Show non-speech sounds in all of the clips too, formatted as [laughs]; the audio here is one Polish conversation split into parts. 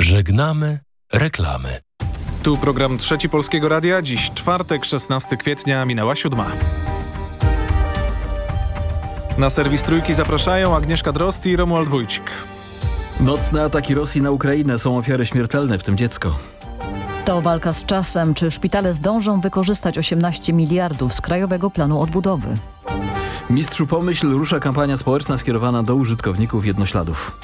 Żegnamy reklamy. Tu program Trzeci Polskiego Radia. Dziś czwartek, 16 kwietnia, minęła siódma. Na serwis Trójki zapraszają Agnieszka Drost i Romuald Wójcik. Nocne ataki Rosji na Ukrainę są ofiary śmiertelne, w tym dziecko. To walka z czasem. Czy szpitale zdążą wykorzystać 18 miliardów z Krajowego Planu Odbudowy? Mistrzu Pomyśl rusza kampania społeczna skierowana do użytkowników jednośladów.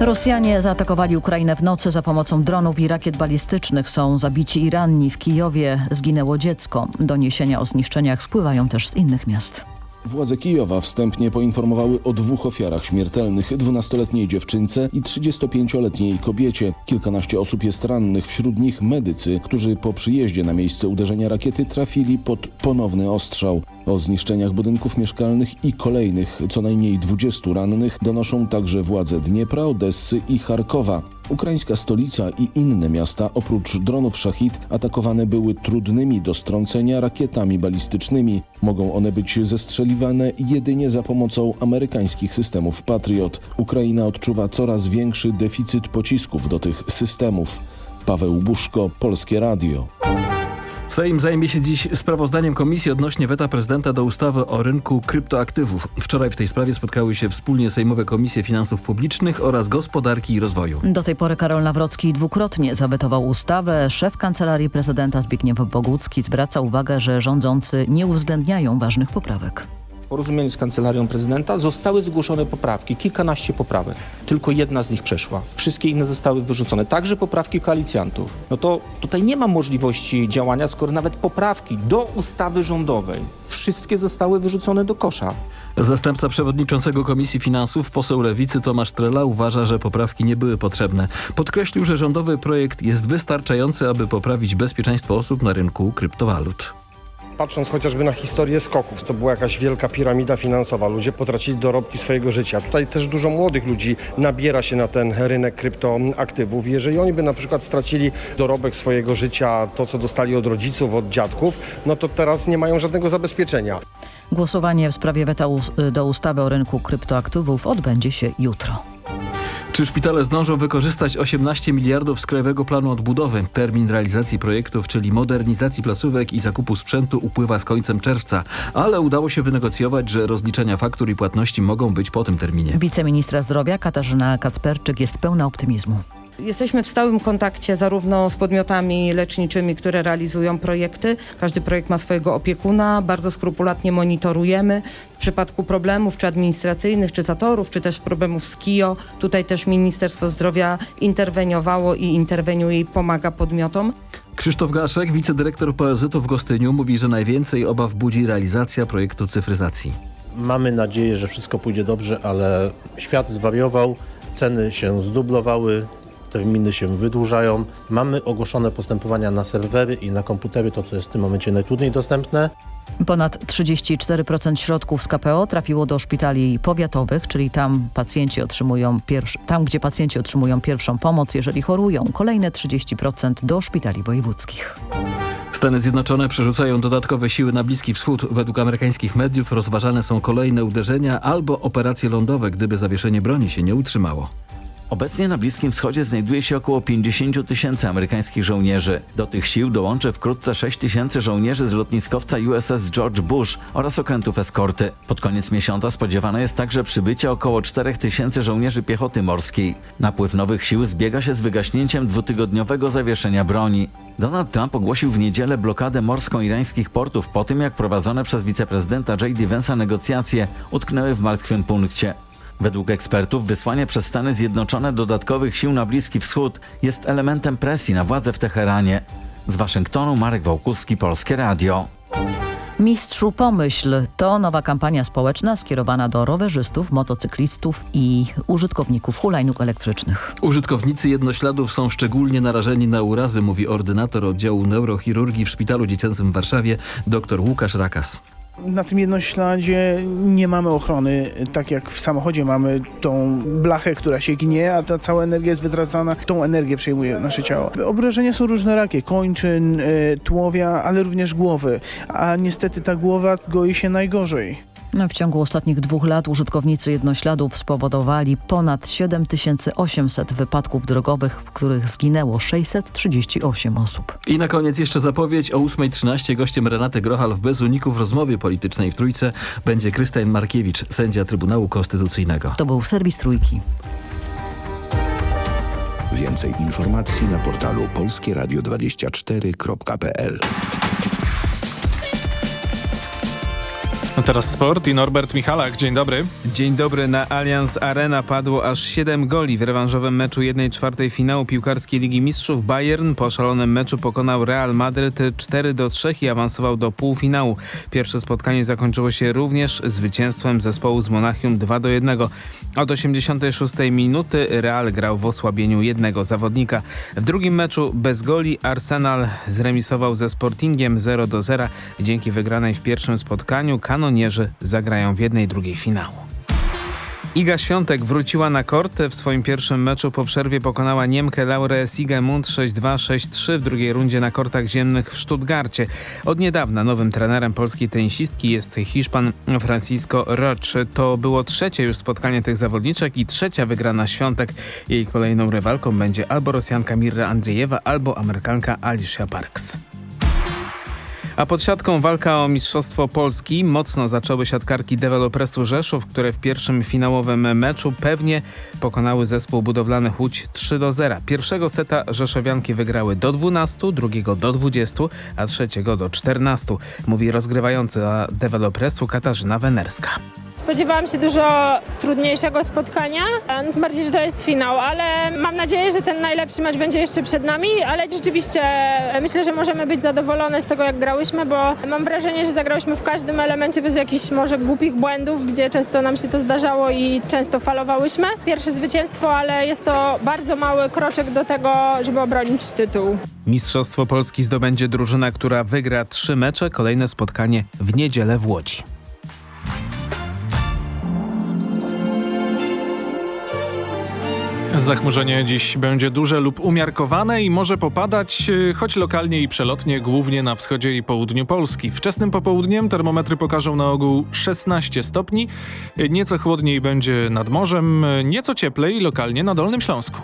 Rosjanie zaatakowali Ukrainę w nocy za pomocą dronów i rakiet balistycznych. Są zabici i ranni. W Kijowie zginęło dziecko. Doniesienia o zniszczeniach spływają też z innych miast. Władze Kijowa wstępnie poinformowały o dwóch ofiarach śmiertelnych, 12-letniej dziewczynce i 35-letniej kobiecie. Kilkanaście osób jest rannych, wśród nich medycy, którzy po przyjeździe na miejsce uderzenia rakiety trafili pod ponowny ostrzał. O zniszczeniach budynków mieszkalnych i kolejnych co najmniej 20 rannych donoszą także władze Dniepra, Odessy i Charkowa. Ukraińska stolica i inne miasta oprócz dronów szachid atakowane były trudnymi do strącenia rakietami balistycznymi. Mogą one być zestrzeliwane jedynie za pomocą amerykańskich systemów Patriot. Ukraina odczuwa coraz większy deficyt pocisków do tych systemów. Paweł Buszko, Polskie Radio. Sejm zajmie się dziś sprawozdaniem komisji odnośnie weta prezydenta do ustawy o rynku kryptoaktywów. Wczoraj w tej sprawie spotkały się wspólnie Sejmowe Komisje Finansów Publicznych oraz Gospodarki i Rozwoju. Do tej pory Karol Nawrocki dwukrotnie zawetował ustawę. Szef Kancelarii Prezydenta Zbigniew Bogucki zwraca uwagę, że rządzący nie uwzględniają ważnych poprawek. W porozumieniu z Kancelarią Prezydenta zostały zgłoszone poprawki, kilkanaście poprawek. Tylko jedna z nich przeszła. Wszystkie inne zostały wyrzucone, także poprawki koalicjantów. No to tutaj nie ma możliwości działania, skoro nawet poprawki do ustawy rządowej wszystkie zostały wyrzucone do kosza. Zastępca przewodniczącego Komisji Finansów, poseł Lewicy Tomasz Trela uważa, że poprawki nie były potrzebne. Podkreślił, że rządowy projekt jest wystarczający, aby poprawić bezpieczeństwo osób na rynku kryptowalut. Patrząc chociażby na historię skoków, to była jakaś wielka piramida finansowa. Ludzie potracili dorobki swojego życia. Tutaj też dużo młodych ludzi nabiera się na ten rynek kryptoaktywów. Jeżeli oni by na przykład stracili dorobek swojego życia, to co dostali od rodziców, od dziadków, no to teraz nie mają żadnego zabezpieczenia. Głosowanie w sprawie weta do ustawy o rynku kryptoaktywów odbędzie się jutro. Czy szpitale zdążą wykorzystać 18 miliardów z Krajowego Planu Odbudowy? Termin realizacji projektów, czyli modernizacji placówek i zakupu sprzętu upływa z końcem czerwca, ale udało się wynegocjować, że rozliczenia faktur i płatności mogą być po tym terminie. Wiceministra zdrowia Katarzyna Kacperczyk jest pełna optymizmu. Jesteśmy w stałym kontakcie zarówno z podmiotami leczniczymi, które realizują projekty. Każdy projekt ma swojego opiekuna. Bardzo skrupulatnie monitorujemy. W przypadku problemów czy administracyjnych, czy zatorów, czy też problemów z KIO, tutaj też Ministerstwo Zdrowia interweniowało i interweniuje i pomaga podmiotom. Krzysztof Gaszek, wicedyrektor POZ w Gostyniu, mówi, że najwięcej obaw budzi realizacja projektu cyfryzacji. Mamy nadzieję, że wszystko pójdzie dobrze, ale świat zwariował, ceny się zdublowały, terminy się wydłużają. Mamy ogłoszone postępowania na serwery i na komputery, to co jest w tym momencie najtrudniej dostępne. Ponad 34% środków z KPO trafiło do szpitali powiatowych, czyli tam pacjenci otrzymują tam, gdzie pacjenci otrzymują pierwszą pomoc, jeżeli chorują. Kolejne 30% do szpitali wojewódzkich. Stany Zjednoczone przerzucają dodatkowe siły na Bliski Wschód. Według amerykańskich mediów rozważane są kolejne uderzenia albo operacje lądowe, gdyby zawieszenie broni się nie utrzymało. Obecnie na Bliskim Wschodzie znajduje się około 50 tysięcy amerykańskich żołnierzy. Do tych sił dołączy wkrótce 6 tysięcy żołnierzy z lotniskowca USS George Bush oraz okrętów eskorty. Pod koniec miesiąca spodziewane jest także przybycie około 4 tysięcy żołnierzy piechoty morskiej. Napływ nowych sił zbiega się z wygaśnięciem dwutygodniowego zawieszenia broni. Donald Trump ogłosił w niedzielę blokadę morską irańskich portów po tym, jak prowadzone przez wiceprezydenta J.D. Vance'a negocjacje utknęły w martwym punkcie. Według ekspertów wysłanie przez Stany Zjednoczone dodatkowych sił na Bliski Wschód jest elementem presji na władze w Teheranie. Z Waszyngtonu Marek Wałkuski, Polskie Radio. Mistrzu Pomyśl to nowa kampania społeczna skierowana do rowerzystów, motocyklistów i użytkowników hulajnóg elektrycznych. Użytkownicy jednośladów są szczególnie narażeni na urazy, mówi ordynator oddziału neurochirurgii w Szpitalu Dziecięcym w Warszawie dr Łukasz Rakas. Na tym jednośladzie nie mamy ochrony, tak jak w samochodzie mamy tą blachę, która się gnie, a ta cała energia jest wytracana, tą energię przejmuje nasze ciało. Obrażenia są różnorakie, kończyn, y, tułowia, ale również głowy, a niestety ta głowa goi się najgorzej. W ciągu ostatnich dwóch lat użytkownicy jednośladów spowodowali ponad 7800 wypadków drogowych, w których zginęło 638 osób. I na koniec jeszcze zapowiedź o 8.13 gościem Renaty Grochal w Bez Uników w rozmowie politycznej w Trójce będzie Krystian Markiewicz, sędzia Trybunału Konstytucyjnego. To był serwis Trójki. Więcej informacji na portalu polskieradio24.pl No teraz sport i Norbert Michalak. Dzień dobry. Dzień dobry. Na Allianz Arena padło aż 7 goli w rewanżowym meczu 1-4 finału piłkarskiej Ligi Mistrzów. Bayern po szalonym meczu pokonał Real Madryt 4 do 3 i awansował do półfinału. Pierwsze spotkanie zakończyło się również zwycięstwem zespołu z Monachium 2 do 1. Od 86 minuty Real grał w osłabieniu jednego zawodnika. W drugim meczu bez goli Arsenal zremisował ze Sportingiem 0 do 0. Dzięki wygranej w pierwszym spotkaniu kanonierzy zagrają w jednej drugiej finału. Iga Świątek wróciła na kort. W swoim pierwszym meczu po przerwie pokonała Niemkę Laurę Sigemund 6-2-6-3 w drugiej rundzie na kortach ziemnych w Stuttgarcie. Od niedawna nowym trenerem polskiej tenisistki jest Hiszpan Francisco Roch. To było trzecie już spotkanie tych zawodniczek i trzecia wygrana Świątek. Jej kolejną rywalką będzie albo Rosjanka Mirra Andrzejewa, albo Amerykanka Alicia Parks. A pod siatką walka o Mistrzostwo Polski. Mocno zaczęły siatkarki dewelopresu Rzeszów, które w pierwszym finałowym meczu pewnie pokonały zespół budowlany Łódź 3 do 0. Pierwszego seta Rzeszowianki wygrały do 12, drugiego do 20, a trzeciego do 14. Mówi rozgrywająca dewelopresu Katarzyna Wenerska. Spodziewałam się dużo trudniejszego spotkania, tym bardziej, że to jest finał, ale mam nadzieję, że ten najlepszy mecz będzie jeszcze przed nami, ale rzeczywiście myślę, że możemy być zadowolone z tego, jak grałyśmy, bo mam wrażenie, że zagrałyśmy w każdym elemencie bez jakichś może głupich błędów, gdzie często nam się to zdarzało i często falowałyśmy. Pierwsze zwycięstwo, ale jest to bardzo mały kroczek do tego, żeby obronić tytuł. Mistrzostwo Polski zdobędzie drużyna, która wygra trzy mecze. Kolejne spotkanie w niedzielę w Łodzi. Zachmurzenie dziś będzie duże lub umiarkowane i może popadać, y, choć lokalnie i przelotnie, głównie na wschodzie i południu Polski. Wczesnym popołudniem termometry pokażą na ogół 16 stopni, y, nieco chłodniej będzie nad morzem, y, nieco cieplej lokalnie na Dolnym Śląsku.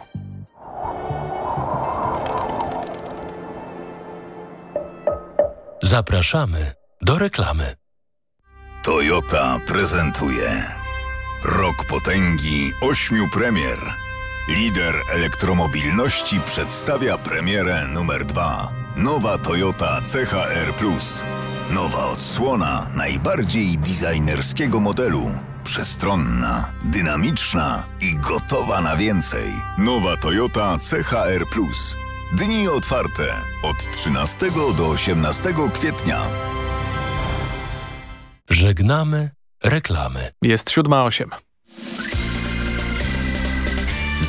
Zapraszamy do reklamy. Toyota prezentuje Rok potęgi ośmiu premier. Lider elektromobilności przedstawia premierę numer 2. Nowa Toyota CHR Plus. Nowa odsłona najbardziej designerskiego modelu. Przestronna, dynamiczna i gotowa na więcej. Nowa Toyota CHR Plus. Dni otwarte od 13 do 18 kwietnia. Żegnamy reklamy. Jest 7.08.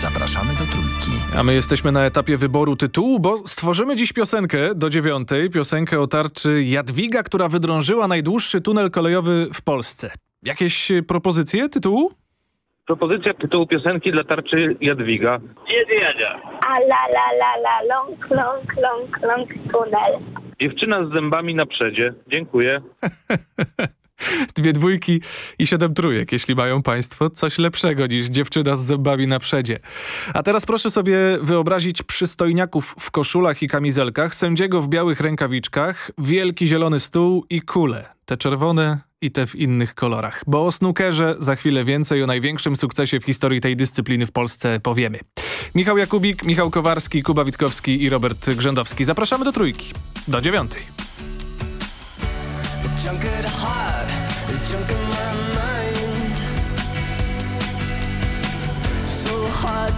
Zapraszamy do Trójki. A my jesteśmy na etapie wyboru tytułu, bo stworzymy dziś piosenkę do dziewiątej. Piosenkę o tarczy Jadwiga, która wydrążyła najdłuższy tunel kolejowy w Polsce. Jakieś propozycje tytułu? Propozycja tytułu piosenki dla tarczy Jadwiga. Jedzie, jedzie. A la la la la long, long, long, long tunel. Dziewczyna z zębami na przedzie. Dziękuję. [laughs] Dwie dwójki i siedem trójek, jeśli mają państwo coś lepszego niż dziewczyna z zębami na przedzie. A teraz proszę sobie wyobrazić przystojniaków w koszulach i kamizelkach, sędziego w białych rękawiczkach, wielki zielony stół i kule. Te czerwone i te w innych kolorach. Bo o snookerze za chwilę więcej, o największym sukcesie w historii tej dyscypliny w Polsce powiemy. Michał Jakubik, Michał Kowarski, Kuba Witkowski i Robert Grzędowski. Zapraszamy do trójki. Do dziewiątej.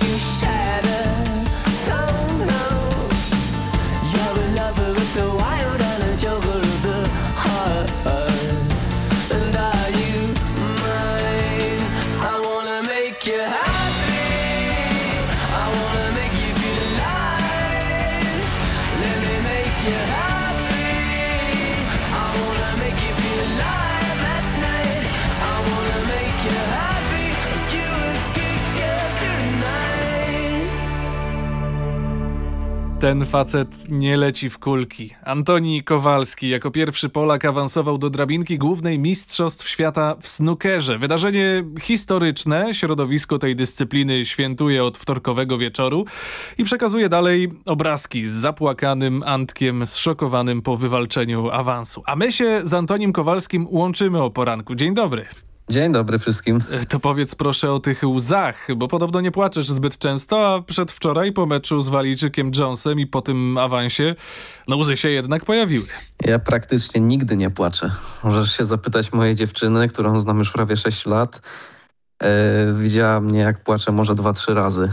you shatter. Ten facet nie leci w kulki. Antoni Kowalski jako pierwszy Polak awansował do drabinki głównej Mistrzostw Świata w snookerze. Wydarzenie historyczne, środowisko tej dyscypliny świętuje od wtorkowego wieczoru i przekazuje dalej obrazki z zapłakanym Antkiem, zszokowanym po wywalczeniu awansu. A my się z Antonim Kowalskim łączymy o poranku. Dzień dobry. Dzień dobry wszystkim. E, To powiedz proszę o tych łzach, bo podobno nie płaczesz zbyt często, a przedwczoraj po meczu z Walijczykiem Jonesem i po tym awansie, no łzy się jednak pojawiły. Ja praktycznie nigdy nie płaczę. Możesz się zapytać mojej dziewczyny, którą znam już prawie 6 lat. E, widziała mnie jak płaczę może dwa, trzy razy.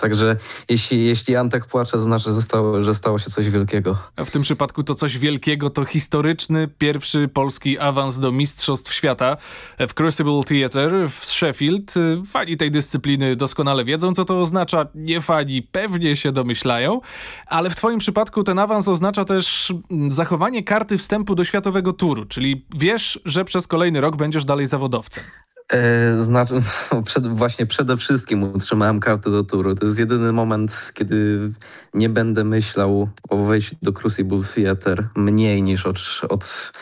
Także jeśli, jeśli Antek płacze, znaczy, że stało, że stało się coś wielkiego. A w tym przypadku to coś wielkiego, to historyczny pierwszy polski awans do Mistrzostw Świata w Crucible Theatre w Sheffield. Fani tej dyscypliny doskonale wiedzą, co to oznacza. Nie fani pewnie się domyślają, ale w twoim przypadku ten awans oznacza też mm, zachowanie karty wstępu do Światowego Turu, czyli wiesz, że przez kolejny rok będziesz dalej zawodowcem. Znaczy, no, [laughs] przed, właśnie przede wszystkim utrzymałem kartę do turu. To jest jedyny moment, kiedy nie będę myślał o wejściu do Crucible Theatre mniej niż od, od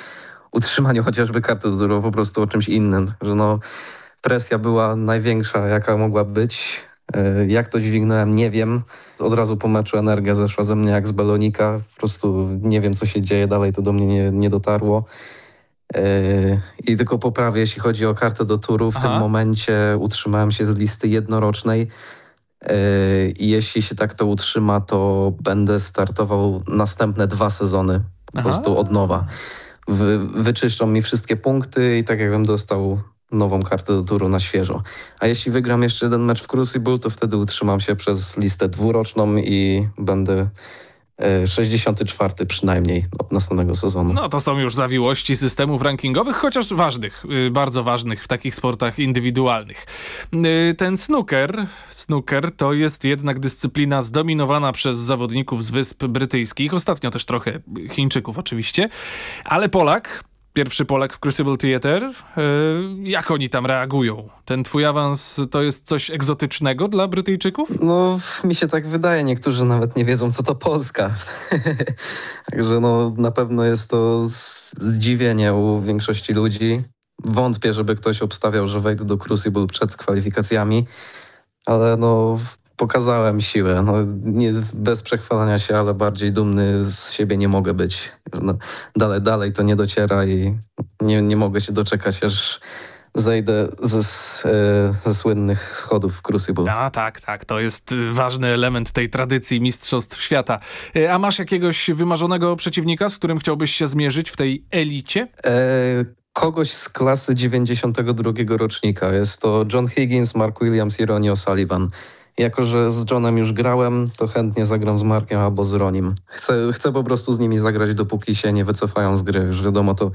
utrzymaniu chociażby karty do turu, po prostu o czymś innym. Że no, presja była największa, jaka mogła być. E, Jak to dźwignąłem, nie wiem. Od razu po meczu energia zeszła ze mnie jak z balonika. Po prostu nie wiem, co się dzieje dalej, to do mnie nie, nie dotarło. Yy, I tylko poprawię, jeśli chodzi o kartę do turu. W Aha. tym momencie utrzymałem się z listy jednorocznej. Yy, I jeśli się tak to utrzyma, to będę startował następne dwa sezony po Aha. prostu od nowa. Wy, wyczyszczą mi wszystkie punkty i tak jakbym dostał nową kartę do turu na świeżo. A jeśli wygram jeszcze jeden mecz w Crucible, to wtedy utrzymam się przez listę dwuroczną i będę 64 przynajmniej od następnego sezonu. No to są już zawiłości systemów rankingowych, chociaż ważnych, y, bardzo ważnych w takich sportach indywidualnych. Y, Ten snooker, snooker to jest jednak dyscyplina zdominowana przez zawodników z Wysp Brytyjskich, ostatnio też trochę Chińczyków oczywiście, ale Polak, pierwszy Polak w Crucible Theatre, y, jak oni tam reagują? Ten twój awans to jest coś egzotycznego dla Brytyjczyków? No, mi się tak wydaje. Niektórzy nawet nie wiedzą, co to Polska. [laughs] Także no, na pewno jest to zdziwienie u większości ludzi. Wątpię, żeby ktoś obstawiał, że wejdę do Crucible przed kwalifikacjami, ale no, pokazałem siłę. No, nie, bez przechwalania się, ale bardziej dumny z siebie nie mogę być. No, dalej, dalej to nie dociera i nie, nie mogę się doczekać, aż zejdę ze, e, ze słynnych schodów w Crucible. A tak, tak, to jest y, ważny element tej tradycji Mistrzostw Świata. Y, A masz jakiegoś wymarzonego przeciwnika, z którym chciałbyś się zmierzyć w tej elicie? E, kogoś z klasy 92 rocznika. Jest to John Higgins, Mark Williams i Ronnie O'Sullivan. Jako, że z Johnem już grałem, to chętnie zagram z Markiem albo z Ronim. Chcę, chcę po prostu z nimi zagrać, dopóki się nie wycofają z gry. Już wiadomo, to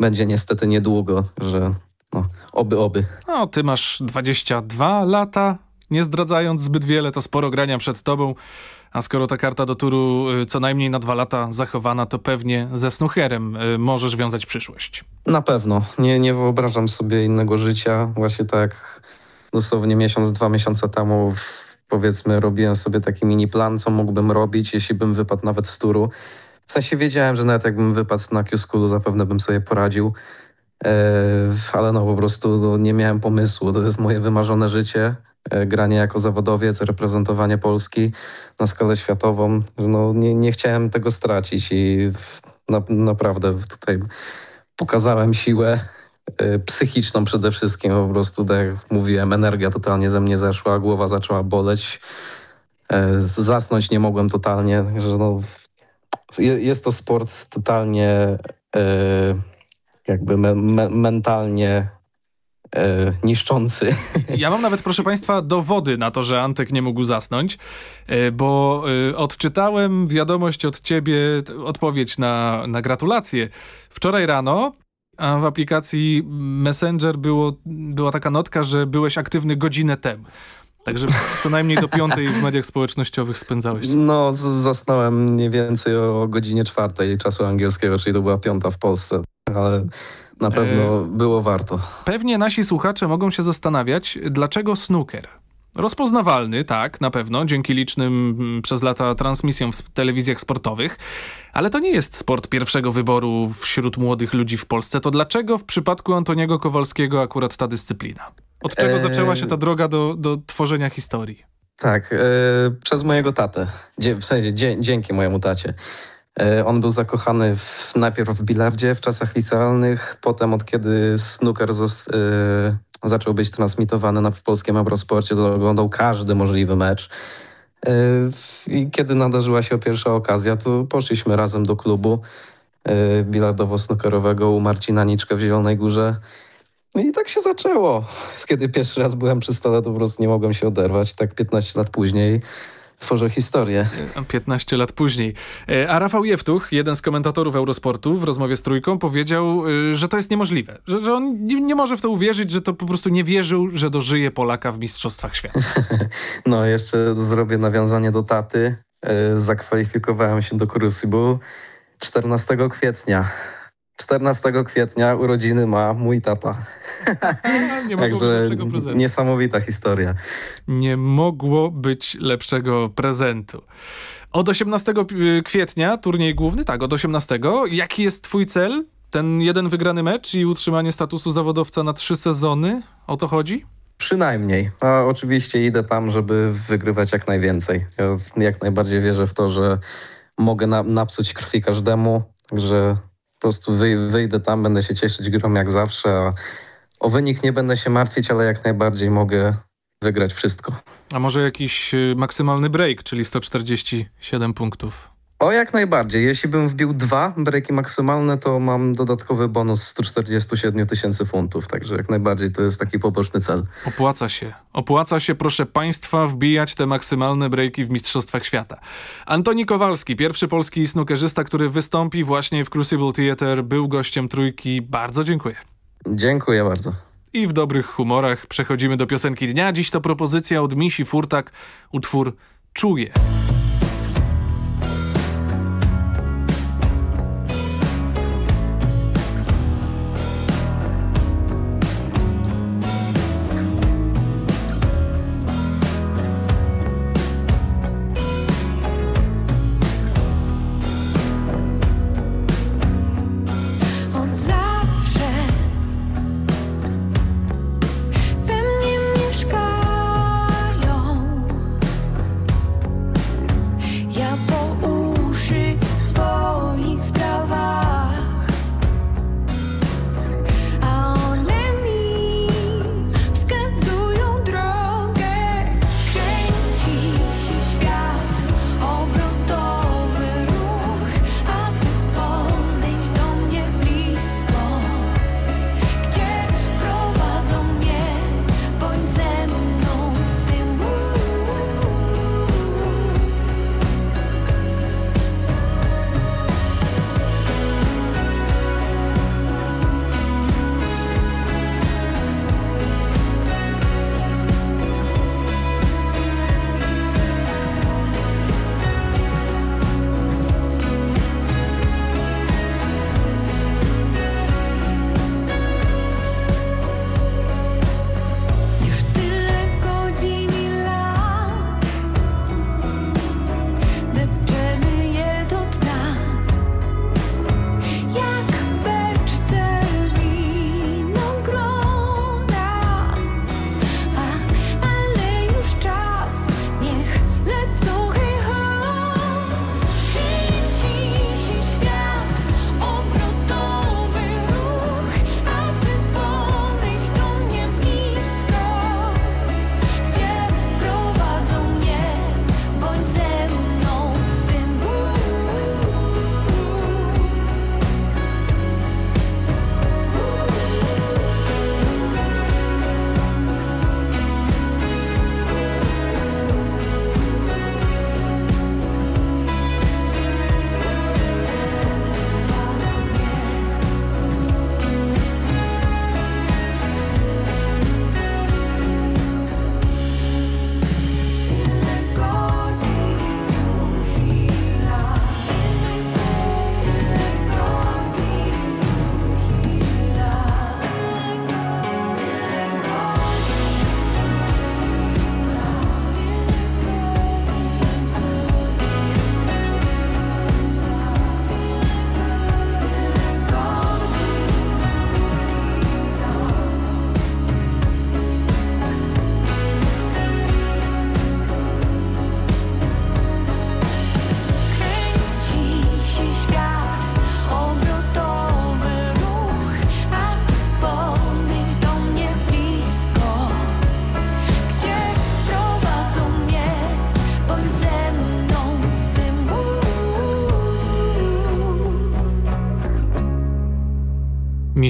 będzie niestety niedługo, że no, oby, oby. No, ty masz 22 lata, nie zdradzając zbyt wiele, to sporo grania przed tobą. A skoro ta karta do turu y, co najmniej na dwa lata zachowana, to pewnie ze snookerem y, możesz wiązać przyszłość. Na pewno. Nie, nie wyobrażam sobie innego życia. Właśnie tak dosłownie miesiąc, dwa miesiące temu w, powiedzmy robiłem sobie taki mini plan, co mógłbym robić, jeśli bym wypadł nawet z turu. W sensie wiedziałem, że nawet jakbym wypadł na Q-Schoolu, zapewne bym sobie poradził. E, ale no po prostu no, nie miałem pomysłu. To jest moje wymarzone życie. E, granie jako zawodowiec, reprezentowanie Polski na skalę światową. No, nie, nie chciałem tego stracić i na, naprawdę tutaj pokazałem siłę psychiczną przede wszystkim. Po prostu, tak jak mówiłem, energia totalnie ze mnie zeszła, głowa zaczęła boleć. E, Zasnąć nie mogłem totalnie, że no, je- jest to sport totalnie e, jakby me, me, mentalnie e, niszczący. [laughs] Ja mam nawet, proszę Państwa, dowody na to, że Antek nie mógł zasnąć, y, bo y, odczytałem wiadomość od Ciebie, odpowiedź na, na gratulacje. Wczoraj rano, a w aplikacji Messenger było, była taka notka, że byłeś aktywny godzinę temu. Także co najmniej do piątej w mediach społecznościowych spędzałeś. No, zasnąłem mniej więcej o godzinie czwartej czasu angielskiego, czyli to była piąta w Polsce, ale na pewno było warto. Pewnie nasi słuchacze mogą się zastanawiać, dlaczego snooker? Rozpoznawalny, tak, na pewno, dzięki licznym mm, przez lata transmisjom w telewizjach sportowych, ale to nie jest sport pierwszego wyboru wśród młodych ludzi w Polsce. To dlaczego w przypadku Antoniego Kowalskiego akurat ta dyscyplina? Od czego Eee. zaczęła się ta droga do, do tworzenia historii? Tak, e, przez mojego tatę. Dzie, w sensie dzie, dzięki mojemu tacie. E, on był zakochany w, najpierw w bilardzie w czasach licealnych, potem od kiedy snooker e, zaczął być transmitowany na polskim Eurosporcie, to oglądał każdy możliwy mecz. E, I kiedy nadarzyła się pierwsza okazja, to poszliśmy razem do klubu e, bilardowo-snookerowego u Marcina Niczkę w Zielonej Górze. No i tak się zaczęło. Kiedy pierwszy raz byłem przy stole, to po prostu nie mogłem się oderwać. Tak 15 lat później tworzę historię. E, 15 lat później. E, A Rafał Jewtuch, jeden z komentatorów Eurosportu w rozmowie z Trójką powiedział, y, że to jest niemożliwe. Że, że on nie, nie może w to uwierzyć, że to po prostu nie wierzył, że dożyje Polaka w Mistrzostwach Świata. [laughs] No, jeszcze zrobię nawiązanie do taty. E, Zakwalifikowałem się do Crucible 14 kwietnia. 14 kwietnia urodziny ma mój tata. Nie mogło być Także lepszego prezentu. niesamowita historia. Nie mogło być lepszego prezentu. Od 18 pi- kwietnia turniej główny, tak, od 18. Jaki jest twój cel? Ten jeden wygrany mecz i utrzymanie statusu zawodowca na trzy sezony? O to chodzi? Przynajmniej. A oczywiście idę tam, żeby wygrywać jak najwięcej. Ja jak najbardziej wierzę w to, że mogę na, napsuć krwi każdemu, że po prostu wyj, wyjdę tam, będę się cieszyć grą jak zawsze, a o wynik nie będę się martwić, ale jak najbardziej mogę wygrać wszystko. A może jakiś y, maksymalny break, czyli 147 punktów? O, jak najbardziej. Jeśli bym wbił dwa breaki maksymalne, to mam dodatkowy bonus 147 tysięcy funtów, także jak najbardziej to jest taki poboczny cel. Opłaca się. Opłaca się, proszę Państwa, wbijać te maksymalne breaki w Mistrzostwach Świata. Antoni Kowalski, pierwszy polski snookerzysta, który wystąpi właśnie w Crucible Theatre, był gościem Trójki. Bardzo dziękuję. Dziękuję bardzo. I w dobrych humorach przechodzimy do piosenki dnia. Dziś to propozycja od Misi Furtak, utwór Czuję.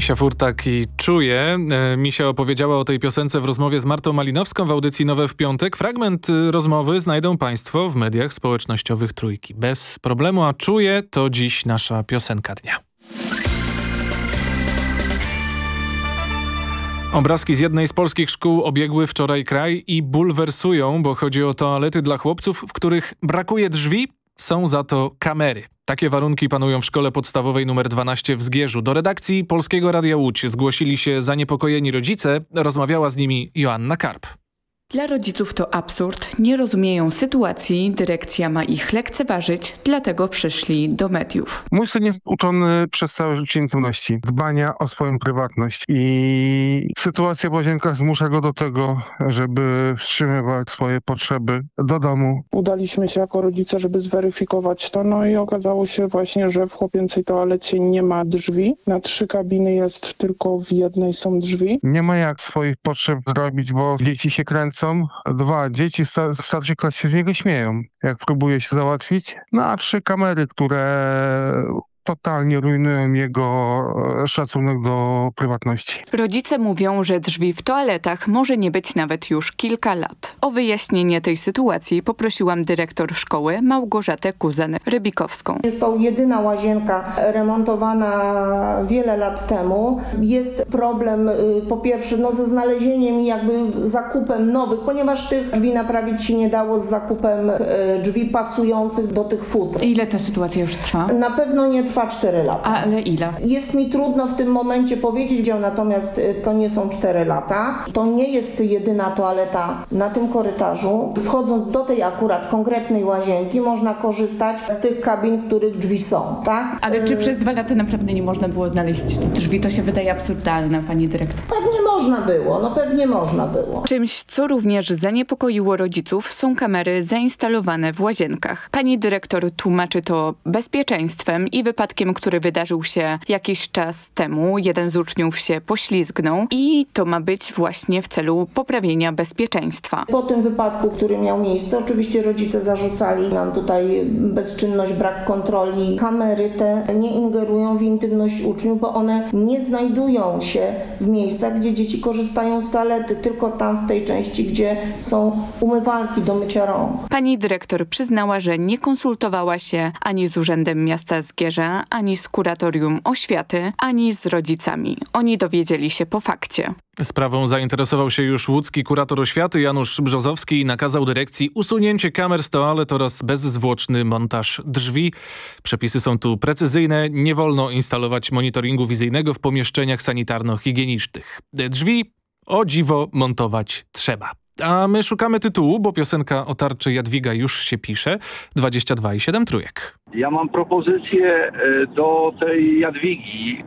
Misia Furtak i Czuję. E, Misia opowiedziała o tej piosence w rozmowie z Martą Malinowską w audycji Nowe w Piątek. Fragment y, rozmowy znajdą Państwo w mediach społecznościowych Trójki. Bez problemu, a Czuję to dziś nasza piosenka dnia. Obrazki z jednej z polskich szkół obiegły wczoraj kraj i bulwersują, bo chodzi o toalety dla chłopców, w których brakuje drzwi, są za to kamery. Takie warunki panują w szkole podstawowej nr 12 w Zgierzu. Do redakcji Polskiego Radia Łódź zgłosili się zaniepokojeni rodzice. Rozmawiała z nimi Joanna Karp. Dla rodziców to absurd, nie rozumieją sytuacji, dyrekcja ma ich lekceważyć, dlatego przyszli do mediów. Mój syn jest uczony przez całe życie intymności, dbania o swoją prywatność i sytuacja w łazienkach zmusza go do tego, żeby wstrzymywać swoje potrzeby do domu. Udaliśmy się jako rodzice, żeby zweryfikować to, no i okazało się właśnie, że w chłopięcej toalecie nie ma drzwi. Na trzy kabiny jest tylko w jednej są drzwi. Nie ma jak swoich potrzeb zrobić, bo dzieci się kręcą. Dwa, dzieci sta- w starszej klasie się z niego śmieją, jak próbuje się załatwić. No a trzy kamery, które totalnie rujnują jego e, szacunek do prywatności. Rodzice mówią, że drzwi w toaletach może nie być nawet już kilka lat. O wyjaśnienie tej sytuacji poprosiłam dyrektor szkoły Małgorzatę Kuzan-Rybikowską. Jest to jedyna łazienka remontowana wiele lat temu. Jest problem y, po pierwsze no, ze znalezieniem i jakby zakupem nowych, ponieważ tych drzwi naprawić się nie dało z zakupem y, drzwi pasujących do tych futr. Ile ta sytuacja już trwa? Na pewno nie trwa 4 lata. Ale ile? Jest mi trudno w tym momencie powiedzieć, natomiast y, to nie są 4 lata. To nie jest jedyna toaleta na tym korytarzu. Wchodząc do tej akurat konkretnej łazienki można korzystać z tych kabin, w których drzwi są, tak? Ale czy Y, przez dwa lata naprawdę nie można było znaleźć drzwi? To się wydaje absurdalne, pani dyrektor. Pewnie można było, no pewnie można było. Czymś, co również zaniepokoiło rodziców, są kamery zainstalowane w łazienkach. Pani dyrektor tłumaczy to bezpieczeństwem i wypadkiem, który wydarzył się jakiś czas temu. Jeden z uczniów się poślizgnął i to ma być właśnie w celu poprawienia bezpieczeństwa. Po tym wypadku, który miał miejsce, oczywiście rodzice zarzucali nam tutaj bezczynność, brak kontroli. Kamery te nie ingerują w intymność uczniów, bo one nie znajdują się w miejscach, gdzie dzieci korzystają z toalety, tylko tam w tej części, gdzie są umywalki do mycia rąk. Pani dyrektor przyznała, że nie konsultowała się ani z Urzędem Miasta Zgierza, ani z Kuratorium Oświaty, ani z rodzicami. Oni dowiedzieli się po fakcie. Sprawą zainteresował się już łódzki kurator oświaty Janusz Brzozowski i nakazał dyrekcji usunięcie kamer z toalet oraz bezzwłoczny montaż drzwi. Przepisy są tu precyzyjne. Nie wolno instalować monitoringu wizyjnego w pomieszczeniach sanitarno-higienicznych. Drzwi o dziwo montować trzeba. A my szukamy tytułu, bo piosenka o tarczy Jadwiga już się pisze. 22 i 7 trójek. Ja mam propozycję e, do tej Jadwigi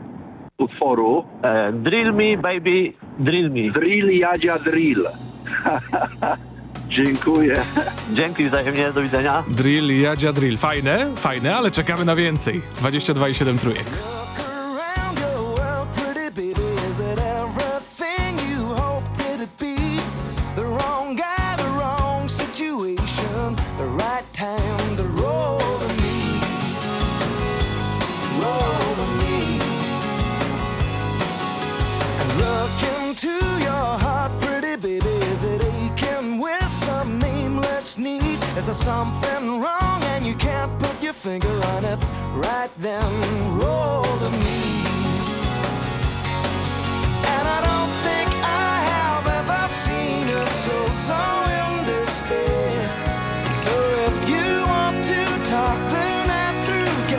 utworu. drill me, baby, drill me. Drill, Jadzia, drill. [laughs] Dziękuję. Dzięki wzajemnie, do widzenia. Drill, Jadzia, drill. Fajne, fajne, ale czekamy na więcej. 22 i 7 trójek. Time to roll to me. Roll to me. And look into your heart, pretty baby, is it aching with some nameless need? Is there something wrong and you can't put your finger on it? Right then, roll to me. And I don't think I have ever seen a soul so in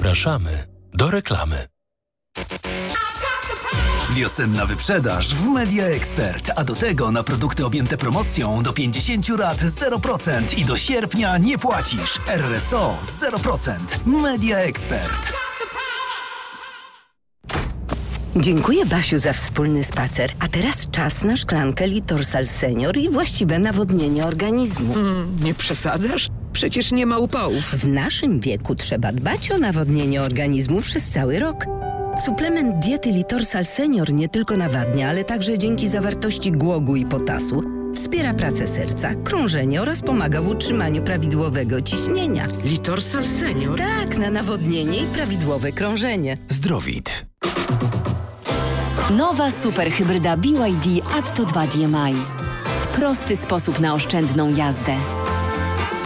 Zapraszamy do reklamy. Wiosenna wyprzedaż w Media Expert, a do tego na produkty objęte promocją do 50 lat 0% i do sierpnia nie płacisz. RSO 0%. Media Expert. Dziękuję Basiu za wspólny spacer. A teraz czas na szklankę Litorsal Senior i właściwe nawodnienie organizmu. nie przesadzasz? Przecież nie ma upałów. W naszym wieku trzeba dbać o nawodnienie organizmu przez cały rok. Suplement diety Litorsal Senior nie tylko nawadnia, ale także dzięki zawartości głogu i potasu wspiera pracę serca, krążenie oraz pomaga w utrzymaniu prawidłowego ciśnienia. Litorsal Senior? Tak, na nawodnienie i prawidłowe krążenie. Zdrowit. Nowa superhybryda BYD Atto 2 DMI. Prosty sposób na oszczędną jazdę.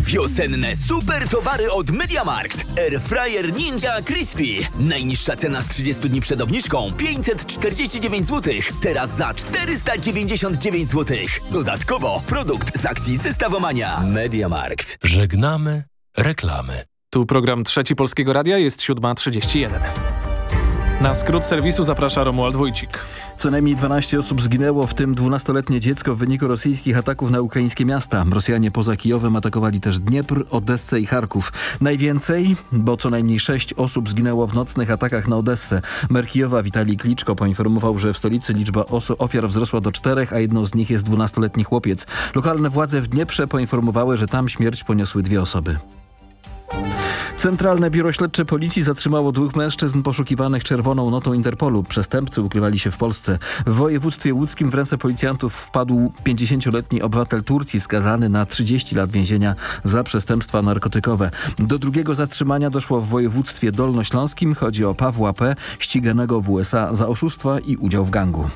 Wiosenne super towary od MediaMarkt. Airfryer Ninja Crispy. Najniższa cena z 30 dni przed obniżką 549 zł. Teraz za 499 zł. Dodatkowo produkt z akcji Zestawomania. MediaMarkt. Żegnamy reklamy. Tu program Trzeci Polskiego Radia, jest 7.31. Na skrót serwisu zaprasza Romuald Wójcik. Co najmniej 12 osób zginęło, w tym 12-letnie dziecko w wyniku rosyjskich ataków na ukraińskie miasta. Rosjanie poza Kijowem atakowali też Dniepr, Odessę i Charków. Najwięcej, bo co najmniej 6 osób zginęło w nocnych atakach na Odessę. Mer Kijowa Witalij Kliczko poinformował, że w stolicy liczba ofiar wzrosła do czterech, a jedną z nich jest 12-letni chłopiec. Lokalne władze w Dnieprze poinformowały, że tam śmierć poniosły dwie osoby. Centralne Biuro Śledcze Policji zatrzymało dwóch mężczyzn poszukiwanych czerwoną notą Interpolu. Przestępcy ukrywali się w Polsce. W województwie łódzkim w ręce policjantów wpadł 50-letni obywatel Turcji skazany na 30 lat więzienia za przestępstwa narkotykowe. Do drugiego zatrzymania doszło w województwie dolnośląskim. Chodzi o Pawła P., ściganego w USA za oszustwa i udział w gangu.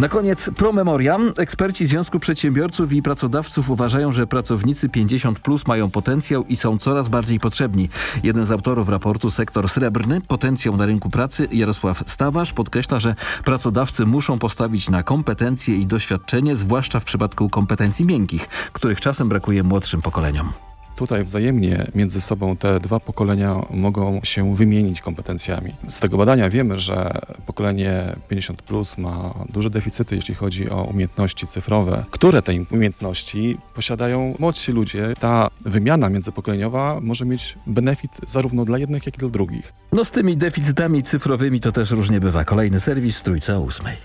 Na koniec promemoria. Eksperci Związku Przedsiębiorców i Pracodawców uważają, że pracownicy 50 plus mają potencjał i są coraz bardziej potrzebni. Jeden z autorów raportu Sektor Srebrny, potencjał na rynku pracy, Jarosław Stawarz, podkreśla, że pracodawcy muszą postawić na kompetencje i doświadczenie, zwłaszcza w przypadku kompetencji miękkich, których czasem brakuje młodszym pokoleniom. Tutaj wzajemnie między sobą te dwa pokolenia mogą się wymienić kompetencjami. Z tego badania wiemy, że pokolenie 50 plus ma duże deficyty, jeśli chodzi o umiejętności cyfrowe. Które te umiejętności posiadają młodsi ludzie? Ta wymiana międzypokoleniowa może mieć benefit zarówno dla jednych, jak i dla drugich. No z tymi deficytami cyfrowymi to też różnie bywa. Kolejny serwis o ósmej.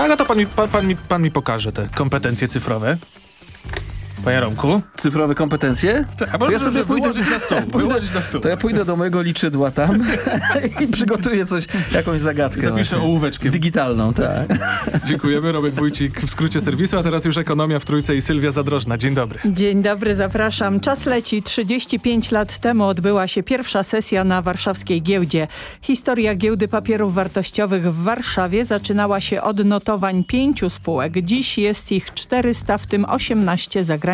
Tak, a to pan mi, pan, pan, mi, pan mi pokaże te kompetencje cyfrowe. Panie Romku. Cyfrowe kompetencje? Tak, a to ja sobie pójdę na stół. [laughs] Wyłożyć na stół. To ja pójdę do mojego liczydła tam [laughs] i przygotuję coś, jakąś zagadkę. Zapiszę właśnie. ołóweczkiem. Digitalną, tak. [laughs] Dziękujemy. Robert Wójcik w skrócie serwisu, a teraz już ekonomia w Trójce i Sylwia Zadrożna. Dzień dobry. Dzień dobry, zapraszam. Czas leci. 35 lat temu odbyła się pierwsza sesja na warszawskiej giełdzie. Historia giełdy papierów wartościowych w Warszawie zaczynała się od notowań pięciu spółek. Dziś jest ich 400, w tym 18 zagranicznych.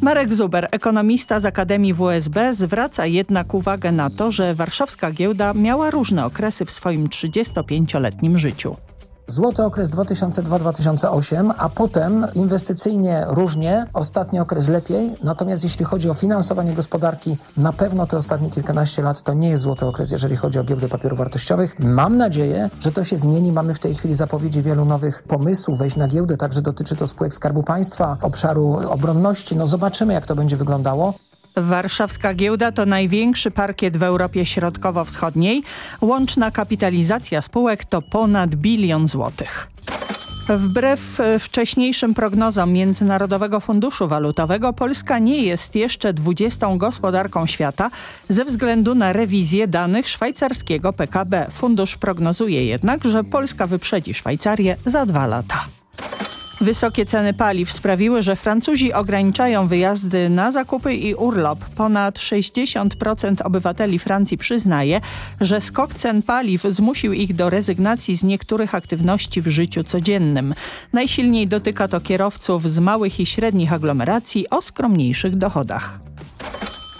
Marek Zuber, ekonomista z Akademii WSB, zwraca jednak uwagę na to, że warszawska giełda miała różne okresy w swoim 35-letnim życiu. Złoty okres 2002-2008, a potem inwestycyjnie różnie, ostatni okres lepiej. Natomiast jeśli chodzi o finansowanie gospodarki, na pewno te ostatnie kilkanaście lat to nie jest złoty okres, jeżeli chodzi o giełdę papierów wartościowych. Mam nadzieję, że to się zmieni. Mamy w tej chwili zapowiedzi wielu nowych pomysłów wejść na giełdę, także dotyczy to spółek Skarbu Państwa, obszaru obronności. No zobaczymy, jak to będzie wyglądało. Warszawska giełda to największy parkiet w Europie Środkowo-Wschodniej. Łączna kapitalizacja spółek to ponad bilion złotych. Wbrew wcześniejszym prognozom Międzynarodowego Funduszu Walutowego Polska nie jest jeszcze 20 gospodarką świata ze względu na rewizję danych szwajcarskiego PKB. Fundusz prognozuje jednak, że Polska wyprzedzi Szwajcarię za dwa lata. Wysokie ceny paliw sprawiły, że Francuzi ograniczają wyjazdy na zakupy i urlop. Ponad 60% obywateli Francji przyznaje, że skok cen paliw zmusił ich do rezygnacji z niektórych aktywności w życiu codziennym. Najsilniej dotyka to kierowców z małych i średnich aglomeracji o skromniejszych dochodach.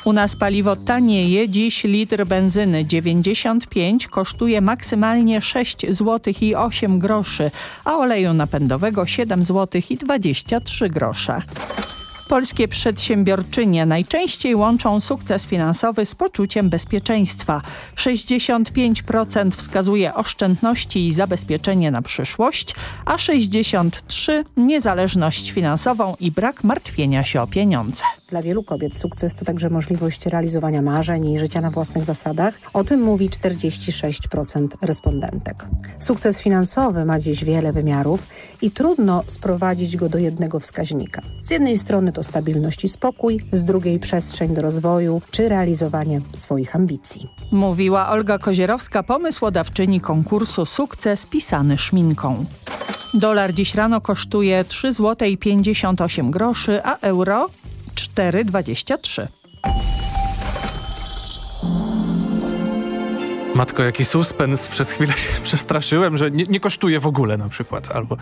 U nas paliwo tanieje. Dziś litr benzyny 95 kosztuje maksymalnie 6 zł i 8 groszy, a oleju napędowego 7 zł i 23 grosze. Polskie przedsiębiorczynie najczęściej łączą sukces finansowy z poczuciem bezpieczeństwa. 65% wskazuje oszczędności i zabezpieczenie na przyszłość, a 63% niezależność finansową i brak martwienia się o pieniądze. Dla wielu kobiet sukces to także możliwość realizowania marzeń i życia na własnych zasadach. O tym mówi 46% respondentek. Sukces finansowy ma dziś wiele wymiarów i trudno sprowadzić go do jednego wskaźnika. Z jednej strony to stabilność i spokój, z drugiej przestrzeń do rozwoju czy realizowanie swoich ambicji. Mówiła Olga Kozierowska, pomysłodawczyni konkursu Sukces pisany szminką. Dolar dziś rano kosztuje 3,58 zł groszy, a euro 4,23. Matko, jaki suspens. Przez chwilę się [laughs] przestraszyłem, że nie, nie kosztuje w ogóle na przykład. Albo,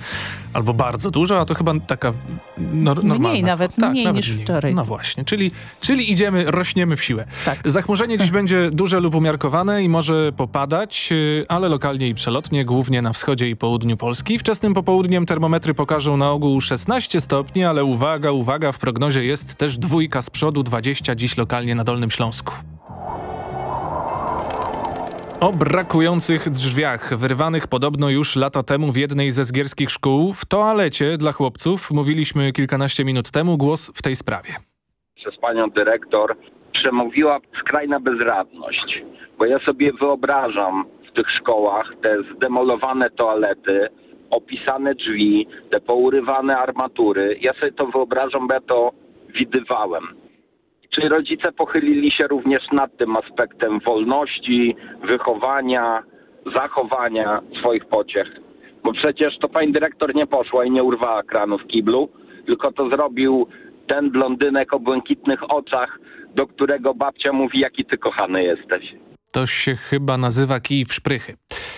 albo bardzo dużo, a to chyba taka nor, normalna. Mniej nawet, tak, mniej nawet niż wczoraj. No właśnie, czyli, czyli idziemy, rośniemy w siłę. Tak. Zachmurzenie dziś [laughs] będzie duże lub umiarkowane i może popadać, yy, ale lokalnie i przelotnie, głównie na wschodzie i południu Polski. Wczesnym popołudniem termometry pokażą na ogół 16 stopni, ale uwaga, uwaga, w prognozie jest też dwójka z przodu, 20 dziś lokalnie na Dolnym Śląsku. O brakujących drzwiach, wyrwanych podobno już lata temu w jednej ze zgierskich szkół, w toalecie dla chłopców, mówiliśmy kilkanaście minut temu, głos w tej sprawie. przez panią dyrektor przemówiła skrajna bezradność. Bo ja sobie wyobrażam w tych szkołach te zdemolowane toalety, opisane drzwi, te pourywane armatury. Ja sobie to wyobrażam, bo ja to widywałem. Czy rodzice pochylili się również nad tym aspektem wolności, wychowania, zachowania swoich pociech? Bo przecież to pani dyrektor nie poszła i nie urwała kranu w kiblu, tylko to zrobił ten blondynek o błękitnych oczach, do którego babcia mówi, jaki ty kochany jesteś. To się chyba nazywa kij w szprychy.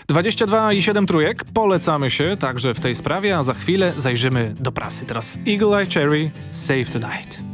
22 i 7 trójek, polecamy się także w tej sprawie, a za chwilę zajrzymy do prasy. Teraz Eagle Eye Cherry, Save Tonight. Gone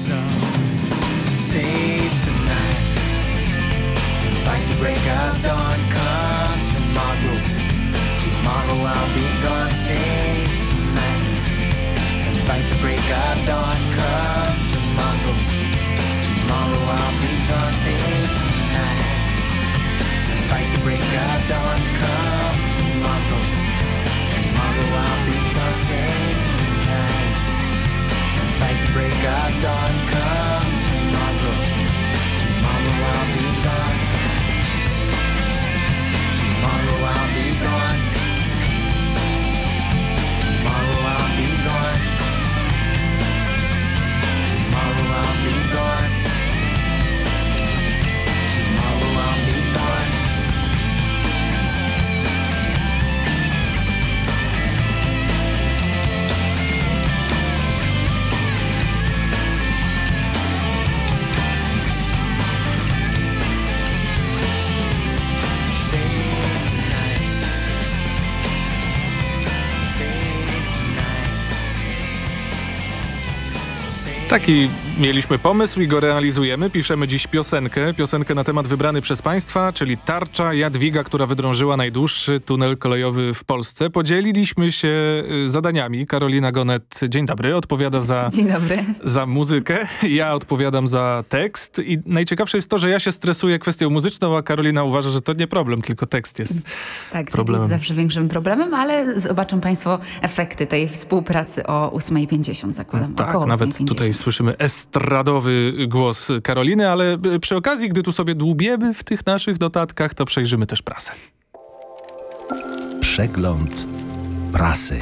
so. Save tonight. Fight the break of dawn. Taki mieliśmy pomysł i go realizujemy. Piszemy dziś piosenkę, piosenkę na temat wybrany przez państwa, czyli Tarcza Jadwiga, która wydrążyła najdłuższy tunel kolejowy w Polsce. Podzieliliśmy się y, zadaniami. Karolina Gonet, dzień dobry, odpowiada za, [laughs] Dzień dobry. za muzykę. Ja odpowiadam za tekst i najciekawsze jest to, że ja się stresuję kwestią muzyczną, a Karolina uważa, że to nie problem, tylko tekst jest Tak, problemem. jest zawsze większym problemem, ale zobaczą Państwo efekty tej współpracy o 8.50 zakładam. Tak, nawet 8:50. tutaj słyszymy estradowy głos Karoliny, ale y, przy okazji, gdy tu sobie dłubiemy w tych naszych notatkach, to przejrzymy też prasę. Przegląd prasy.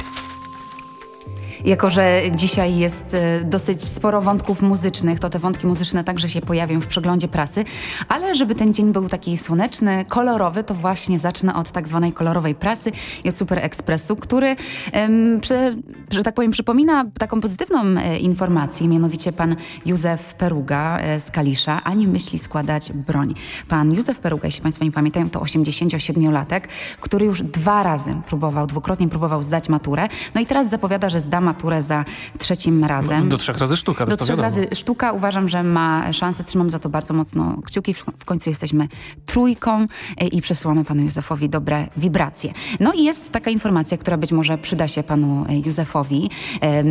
Jako, że dzisiaj jest e, dosyć sporo wątków muzycznych, to te wątki muzyczne także się pojawią w przeglądzie prasy, ale żeby ten dzień był taki słoneczny, kolorowy, to właśnie zacznę od tak zwanej kolorowej prasy i od Super Expressu, który, że tak powiem, przypomina taką pozytywną e, informację, mianowicie pan Józef Peruga e, z Kalisza ani myśli składać broń. Pan Józef Peruga, jeśli Państwo nie pamiętają, to 87-latek, który już dwa razy próbował, dwukrotnie próbował zdać maturę, no i teraz zapowiada, że zda maturę za trzecim razem. Do trzech razy sztuka, Do trzech wiadomo. razy sztuka. Uważam, że ma szansę. Trzymam za to bardzo mocno kciuki. W, końcu jesteśmy trójką e, i przesyłamy panu Józefowi dobre wibracje. No i jest taka informacja, która być może przyda się panu e, Józefowi.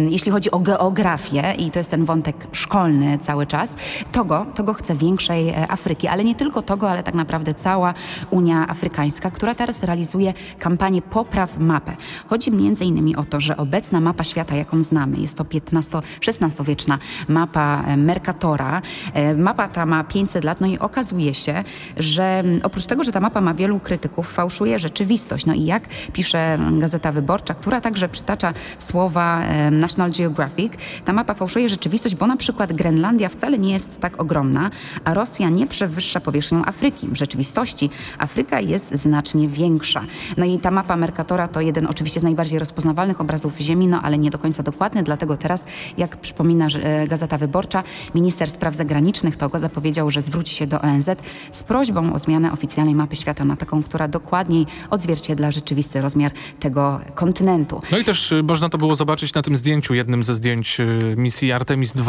Jeśli chodzi o geografię i to jest ten wątek szkolny cały czas, Togo, Togo chce większej e, Afryki, ale nie tylko Togo, ale tak naprawdę cała Unia Afrykańska, która teraz realizuje kampanię Popraw Mapę. Chodzi między innymi o to, że obecna mapa świata świata, jaką znamy. Jest to 15-16-wieczna mapa e, Mercatora. E, Mapa ta ma 500 lat, no i okazuje się, że oprócz tego, że ta mapa ma wielu krytyków, fałszuje rzeczywistość. No i jak pisze Gazeta Wyborcza, która także przytacza słowa National Geographic, ta mapa fałszuje rzeczywistość, bo na przykład Grenlandia wcale nie jest tak ogromna, a Rosja nie przewyższa powierzchnią Afryki. W rzeczywistości Afryka jest znacznie większa. No i ta mapa Mercatora to jeden oczywiście z najbardziej rozpoznawalnych obrazów Ziemi, no ale nie do końca dokładny, dlatego teraz, jak przypomina e, Gazeta Wyborcza, minister spraw zagranicznych Togo zapowiedział, że zwróci się do ONZ z prośbą o zmianę oficjalnej mapy świata na taką, która dokładniej odzwierciedla rzeczywisty rozmiar tego kontynentu. No i też y, można to było zobaczyć na tym zdjęciu, jednym ze zdjęć y, misji Artemis II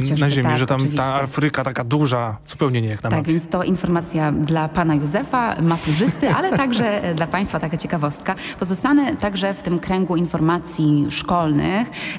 Chociażby na Ziemi, tak, że tam oczywiście. ta Afryka taka duża, zupełnie nie jak na Tak, mapie. więc to informacja dla pana Józefa, maturzysty, ale także e, dla państwa taka ciekawostka. Pozostanę także w tym kręgu informacji szkolnych.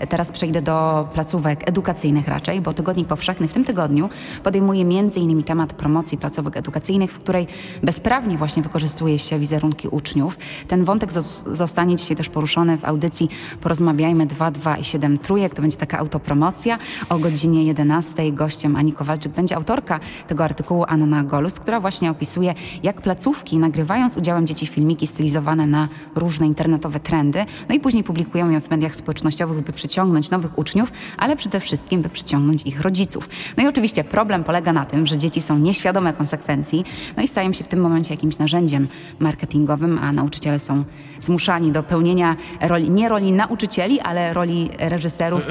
Teraz przejdę do placówek edukacyjnych raczej, bo Tygodnik Powszechny w tym tygodniu podejmuje innymi temat promocji placówek edukacyjnych, w której bezprawnie właśnie wykorzystuje się wizerunki uczniów. Ten wątek zos- zostanie dzisiaj też poruszony w audycji Porozmawiajmy 2, 2 i 7 trójek. To będzie taka autopromocja o godzinie 11. Gościem Ani Kowalczyk będzie autorka tego artykułu Anna Golus, która właśnie opisuje, jak placówki nagrywają z udziałem dzieci filmiki stylizowane na różne internetowe trendy, no i później publikują je w mediach społecznościowych, by przyciągnąć nowych uczniów, ale przede wszystkim, by przyciągnąć ich rodziców. No i oczywiście problem polega na tym, że dzieci są nieświadome konsekwencji, no i stają się w tym momencie jakimś narzędziem marketingowym, a nauczyciele są zmuszani do pełnienia roli, nie roli nauczycieli, ale roli reżyserów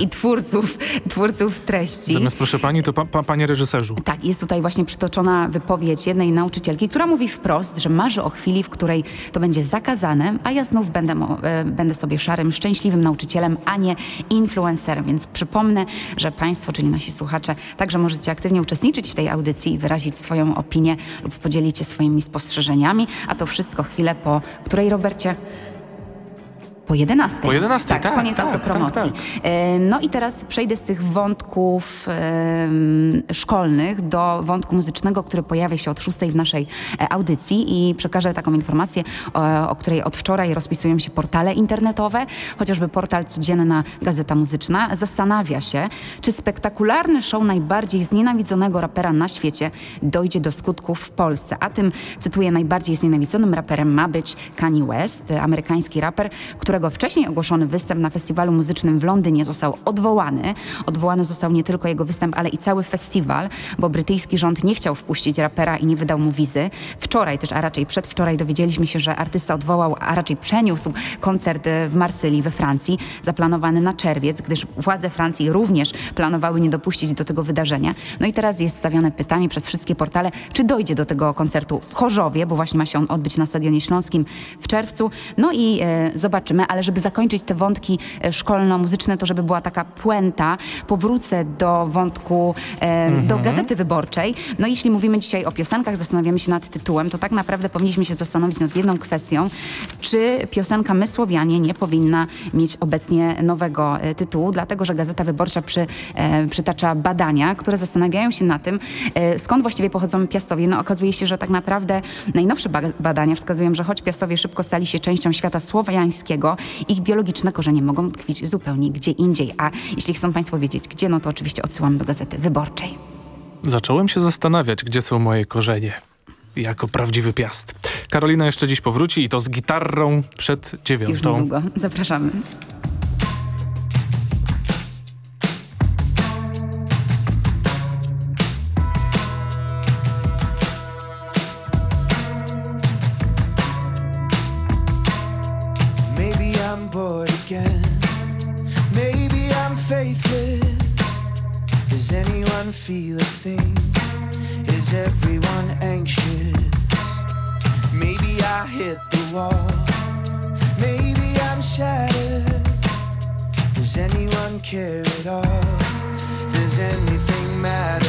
i, i twórców, twórców treści. Zamiast proszę pani, to pa, pa, panie reżyserzu. Tak, jest tutaj właśnie przytoczona wypowiedź jednej nauczycielki, która mówi wprost, że marzy o chwili, w której to będzie zakazane, a ja znów będę, e, będę sobie szarym, szczęśliwym nauczycielem, a nie influencerem. Więc przypomnę, że Państwo, czyli nasi słuchacze, także możecie aktywnie uczestniczyć w tej audycji i wyrazić swoją opinię lub podzielić się swoimi spostrzeżeniami, a to wszystko chwilę po której, Robercie? Po 11. Po 11, tak. tak, koniec tak, autopromocji. tak, E, No i teraz przejdę z tych wątków em, szkolnych do wątku muzycznego, który pojawia się od 6 w naszej e, audycji i przekażę taką informację, o, o której od wczoraj rozpisują się portale internetowe, chociażby portal Codzienna Gazeta Muzyczna zastanawia się, czy spektakularny show najbardziej znienawidzonego rapera na świecie dojdzie do skutków w Polsce. A tym, cytuję, najbardziej znienawidzonym raperem ma być Kanye West, e, amerykański raper, którego wcześniej ogłoszony występ na festiwalu muzycznym w Londynie został odwołany. Odwołany został nie tylko jego występ, ale i cały festiwal, bo brytyjski rząd nie chciał wpuścić rapera i nie wydał mu wizy. Wczoraj też, a raczej przedwczoraj dowiedzieliśmy się, że artysta odwołał, a raczej przeniósł koncert e, w Marsylii we Francji, zaplanowany na czerwiec, gdyż władze Francji również planowały nie dopuścić do tego wydarzenia. No i teraz jest stawiane pytanie przez wszystkie portale, czy dojdzie do tego koncertu w Chorzowie, bo właśnie ma się on odbyć na Stadionie Śląskim w czerwcu. No i e, zobaczymy, ale żeby zakończyć te wątki e, szkolno-muzyczne, to żeby była taka puenta, powrócę do wątku, e, do Mhm. Gazety Wyborczej. No jeśli mówimy dzisiaj o piosenkach, zastanawiamy się nad tytułem, to tak naprawdę powinniśmy się zastanowić nad jedną kwestią, czy piosenka My Słowianie nie powinna mieć obecnie nowego e, tytułu, dlatego że Gazeta Wyborcza przy, e, przytacza badania, które zastanawiają się na tym, e, skąd właściwie pochodzą Piastowie. No okazuje się, że tak naprawdę najnowsze ba- badania wskazują, że choć Piastowie szybko stali się częścią świata słowiańskiego, ich biologiczne korzenie mogą tkwić zupełnie gdzie indziej. A jeśli chcą Państwo wiedzieć gdzie, no to oczywiście odsyłam do Gazety Wyborczej. Zacząłem się zastanawiać, gdzie są moje korzenie. Jako prawdziwy piast. Karolina jeszcze dziś powróci i to z gitarą przed Już dziewiątą. niedługo. Zapraszamy. Anyone feel a thing? Is everyone anxious? Maybe I hit the wall. Maybe I'm shattered. Does anyone care at all? Does anything matter?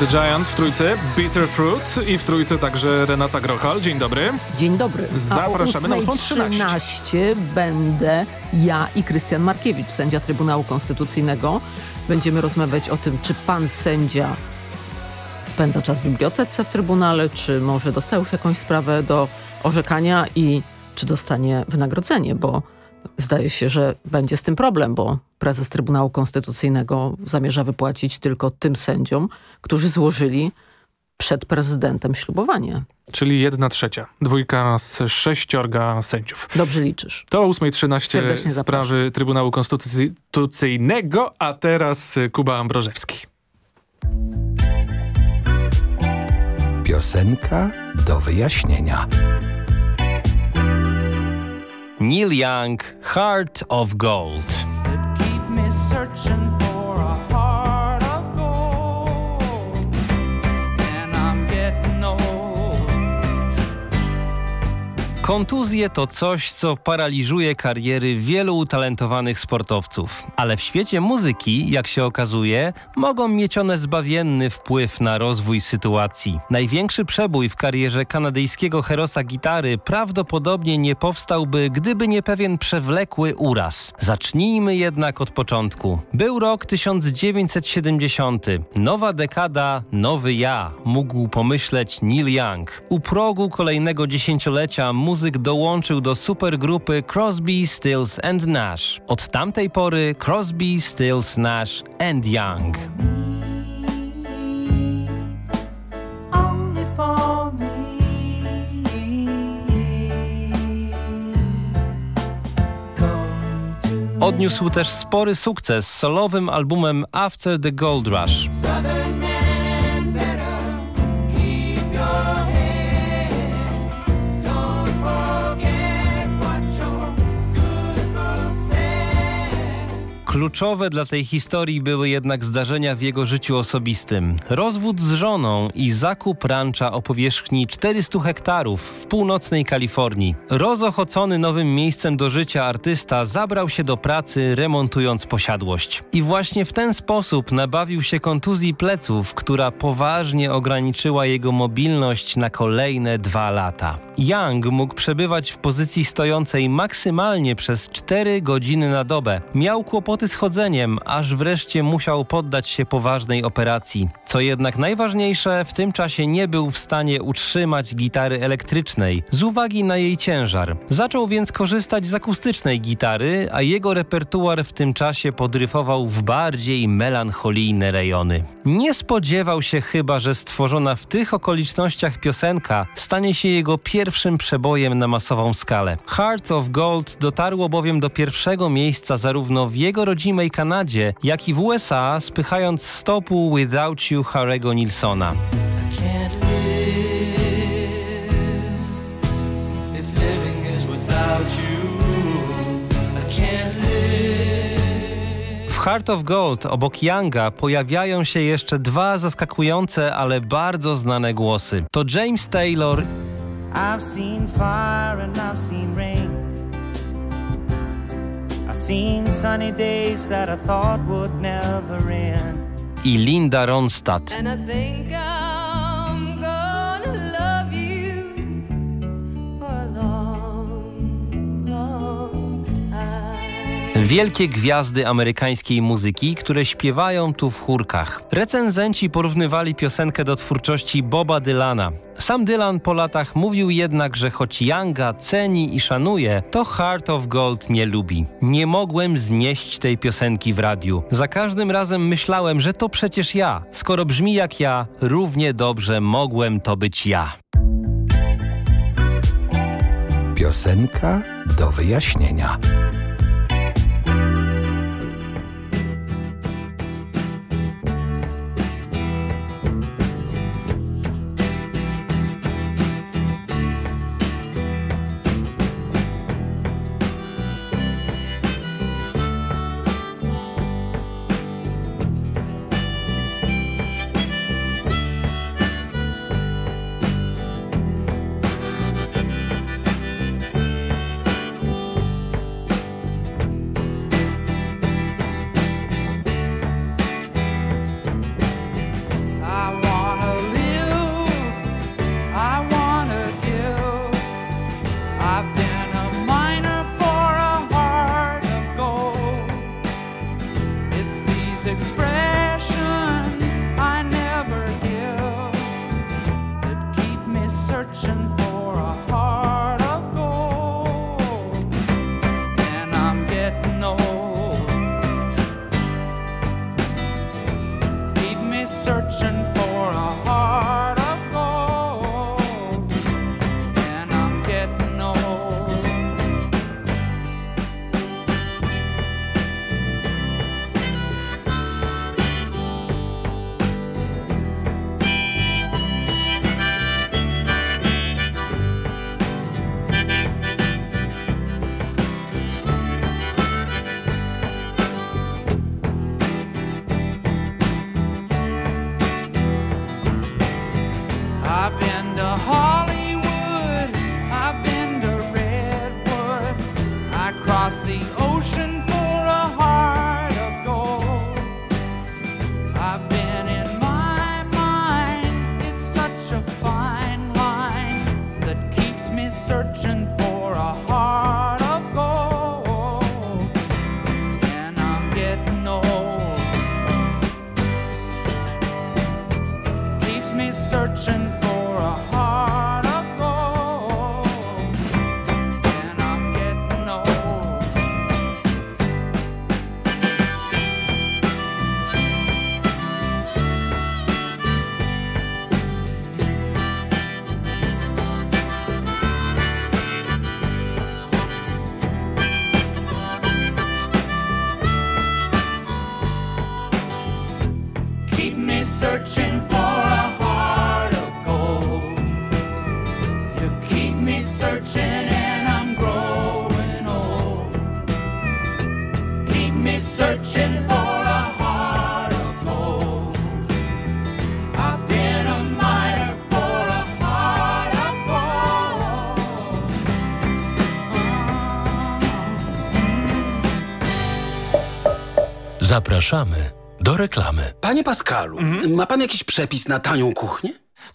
The Giant w trójce, Bitter Fruit i w trójce także Renata Grochal. Dzień dobry. Dzień dobry. Zapraszamy na A o 8.13. 8.13 będę ja i Krystian Markiewicz, sędzia Trybunału Konstytucyjnego. Będziemy rozmawiać o tym, czy pan sędzia spędza czas w bibliotece w Trybunale, czy może dostał już jakąś sprawę do orzekania i czy dostanie wynagrodzenie, bo zdaje się, że będzie z tym problem, bo prezes Trybunału Konstytucyjnego zamierza wypłacić tylko tym sędziom, którzy złożyli przed prezydentem ślubowanie. Czyli jedna trzecia. Dwójka z sześciorga sędziów. Dobrze liczysz. To o 8.13 Serdecznie sprawy Trybunału Konstytucyjnego, a teraz y, Kuba Ambrożewski. Piosenka do wyjaśnienia. Neil Young, Heart of Gold. Kontuzje to coś, co paraliżuje kariery wielu utalentowanych sportowców. Ale w świecie muzyki, jak się okazuje, mogą mieć one zbawienny wpływ na rozwój sytuacji. Największy przebój w karierze kanadyjskiego herosa gitary prawdopodobnie nie powstałby, gdyby nie pewien przewlekły uraz. Zacznijmy jednak od początku. Był rok 1970. Nowa dekada, nowy ja, mógł pomyśleć Neil Young. U progu kolejnego dziesięciolecia muzyk dołączył do supergrupy Crosby, Stills and Nash. Od tamtej pory Crosby, Stills, Nash and Young. Odniósł też spory sukces z solowym albumem After the Gold Rush. Kluczowe dla tej historii były jednak zdarzenia w jego życiu osobistym. Rozwód z żoną i zakup rancha o powierzchni 400 hektarów w północnej Kalifornii. Rozochocony nowym miejscem do życia artysta zabrał się do pracy remontując posiadłość. I właśnie w ten sposób nabawił się kontuzji pleców, która poważnie ograniczyła jego mobilność na kolejne dwa lata. Young mógł przebywać w pozycji stojącej maksymalnie przez 4 godziny na dobę. Miał kłopoty z chodzeniem, aż wreszcie musiał poddać się poważnej operacji. Co jednak najważniejsze, w tym czasie nie był w stanie utrzymać gitary elektrycznej z uwagi na jej ciężar. Zaczął więc korzystać z akustycznej gitary, a jego repertuar w tym czasie podryfował w bardziej melancholijne rejony. Nie spodziewał się chyba, że stworzona w tych okolicznościach piosenka stanie się jego pierwszym przebojem na masową skalę. Heart of Gold dotarło bowiem do pierwszego miejsca zarówno w jego rodzimej Kanadzie, jak i w USA, spychając stopu Without You Harego Nilsona. W Heart of Gold obok Younga pojawiają się jeszcze dwa zaskakujące, ale bardzo znane głosy. To James Taylor I've seen fire and I've seen rain. I've seen sunny days that I thought would never end. i Linda Ronstadt. And I think I'm Wielkie gwiazdy amerykańskiej muzyki, które śpiewają tu w chórkach. Recenzenci porównywali piosenkę do twórczości Boba Dylana. Sam Dylan po latach mówił jednak, że choć Younga ceni i szanuje, to Heart of Gold nie lubi. Nie mogłem znieść tej piosenki w radiu. Za każdym razem myślałem, że to przecież ja. Skoro brzmi jak ja, równie dobrze mogłem to być ja. Piosenka do wyjaśnienia. Zapraszamy do reklamy. Panie Pascalu, ma pan jakiś przepis na tanią kuchnię?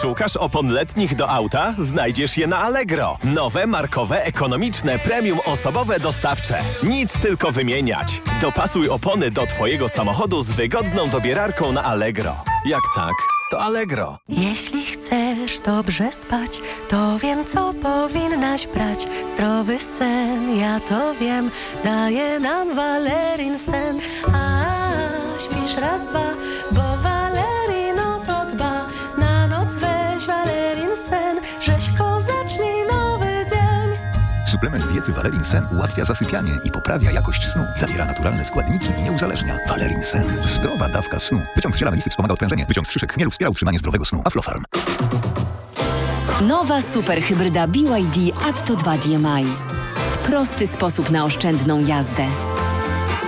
Szukasz opon letnich do auta? Znajdziesz je na Allegro. Nowe, markowe, ekonomiczne, premium osobowe dostawcze. Nic tylko wymieniać. Dopasuj opony do Twojego samochodu z wygodną dobierarką na Allegro. Jak tak, to Allegro. Jeśli chcesz dobrze spać, to wiem, co powinnaś brać. Zdrowy sen, ja to wiem, daje nam Valerin sen. A śpisz raz, dwa, bo Suplement diety Valerin Sen ułatwia zasypianie i poprawia jakość snu. Zawiera naturalne składniki i nie uzależnia. Valerin Sen. Zdrowa dawka snu. Wyciąg z ziela melisy wspomaga odprężenie. Wyciąg z szyszek chmielu wspiera utrzymanie zdrowego snu. Aflofarm. Nowa superhybryda BYD Atto 2 DMI. Prosty sposób na oszczędną jazdę.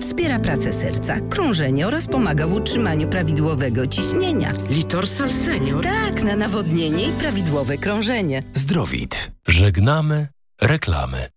wspiera pracę serca, krążenie oraz pomaga w utrzymaniu prawidłowego ciśnienia. Litorsal Senior? Tak, na nawodnienie i prawidłowe krążenie. Zdrowit. Żegnamy reklamy.